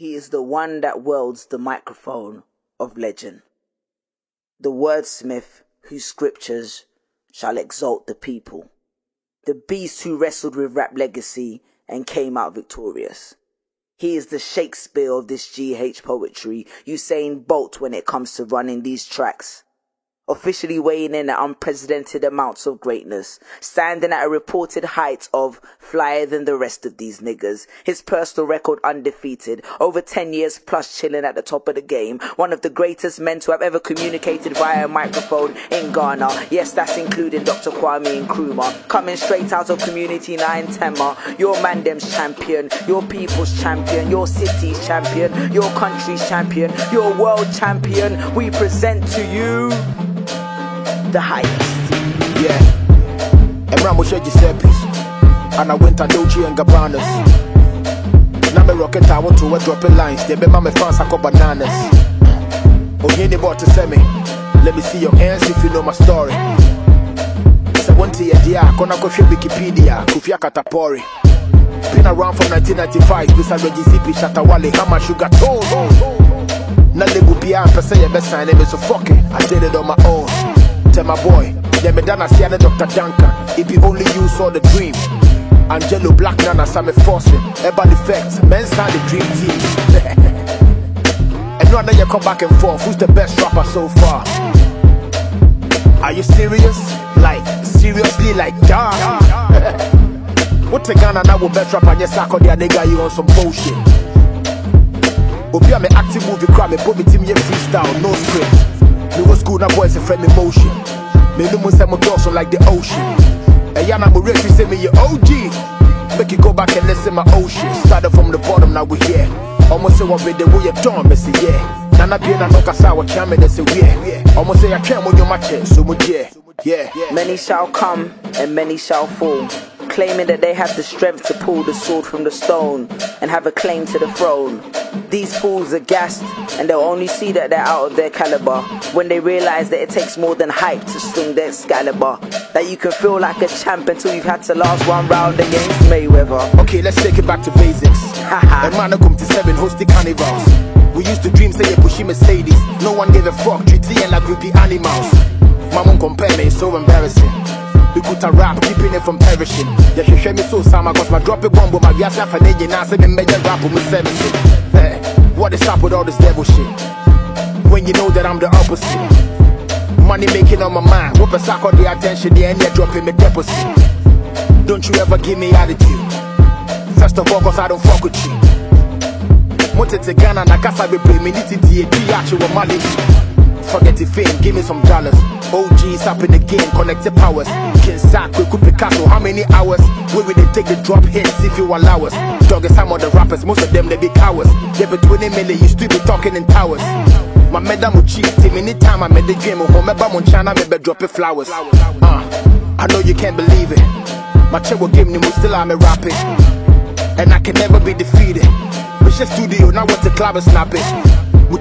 He is the one that wields the microphone of legend. The wordsmith whose scriptures shall exalt the people. The beast who wrestled with rap legacy and came out victorious. He is the Shakespeare of this GH poetry, Usain Bolt when it comes to running these tracks officially weighing in at unprecedented amounts of greatness, standing at a reported height of flyer than the rest of these niggas. His personal record undefeated, over 10 years plus chilling at the top of the game, one of the greatest men to have ever communicated via a microphone in Ghana. Yes, that's including Dr. Kwame Nkrumah. Coming straight out of Community 9 Tema, your mandem's champion, your people's champion, your city's champion, your country's champion, your world champion. We present to you the highest. Yeah. And Ramo Giuseppe's. And I went to Dolce and Gabbana's. Now me rocket, want to uh, wear dropping lines. They be my fans, I call bananas. Oh, you about to send me. Let me see your hands if you know my story. To your dear, gonna go for Wikipedia, Kufia Katapori. Been around from 1995, this is Reggie Zippy, Shatta Wale, much sugar. Now label PR, per se, your best is so fuck it. I did it on my own. Tell my boy, yeah, me done, see Dr. Duncan. If you only you saw the dream. Angelo Black Nana, Sammy Forcing, Ebon Effects, men sign the dream team. and now you come back and forth, who's the best rapper so far? Are you serious? Like, seriously, like, damn. What the Ghana now will best rapper, yes, I call their nigga, you on some bullshit. Obi, I'm an active movie crowd, me put me team, yeah, freestyle, no script. Me was school, now boys, a friend emotion. Me no more say my like the ocean. And yana mo rich, say me your OG. Make you go back and listen my ocean. Started from the bottom, now we here. Almost say what with the way you done, me say yeah. Nana be na no kasa wa chame they say yeah. Almost say I can't when you match it, so much yeah. Yeah. Many shall come and many shall fall, claiming that they have the strength to pull the sword from the stone and have a claim to the throne. These fools are gassed and they'll only see that they're out of their caliber when they realize that it takes more than hype to swing their Excalibur. That you can feel like a champ until you've had to last one round against Mayweather. Okay, let's take it back to basics. I come to seven hosting carnivals. We used to dream, say, pushy Mercedes. No one gave a fuck, treat and like groupie animals. Mama compare me, it's so embarrassing. We could a rap, keeping it from perishing. Yeah, she share me so sama, cause my drop a bomb, but my gas off an engine, I say me major rap with servicing. Eh, what is up with all this devil shit? When you know that I'm the opposite. Money making on my mind, whoop a sack on the attention, the end, dropping me deposit. Don't you ever give me attitude. First of all, cause I don't fuck with you. Mote Ghana, na kasa be play me niti die, be actual money. Forget the fame, give me some dollars. OGs up in the game, connected powers. King Sack, Quick Picasso, how many hours? Where will they take the drop hits if you allow us? Dog is some of the rappers, most of them they be cowards. They be 20 million, you still be talking in towers. My madam will cheat, Tim anytime I made the dream, home about Monchana, maybe drop it flowers. Uh, I know you can't believe it. My check will give me, still I'm a rapping. And I can never be defeated. Mission studio, now what the club is snapping. So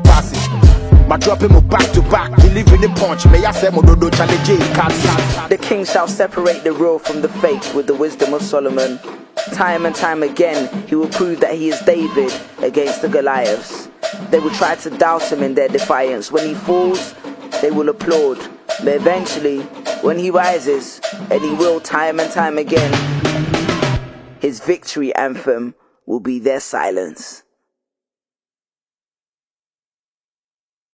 pass My back to back, delivering the punch. May I say mo dodo challenge The king shall separate the real from the fake with the wisdom of Solomon. Time and time again, he will prove that he is David against the Goliaths. They will try to doubt him in their defiance. When he falls, they will applaud. But eventually, when he rises, and he will time and time again, his victory anthem will be their silence.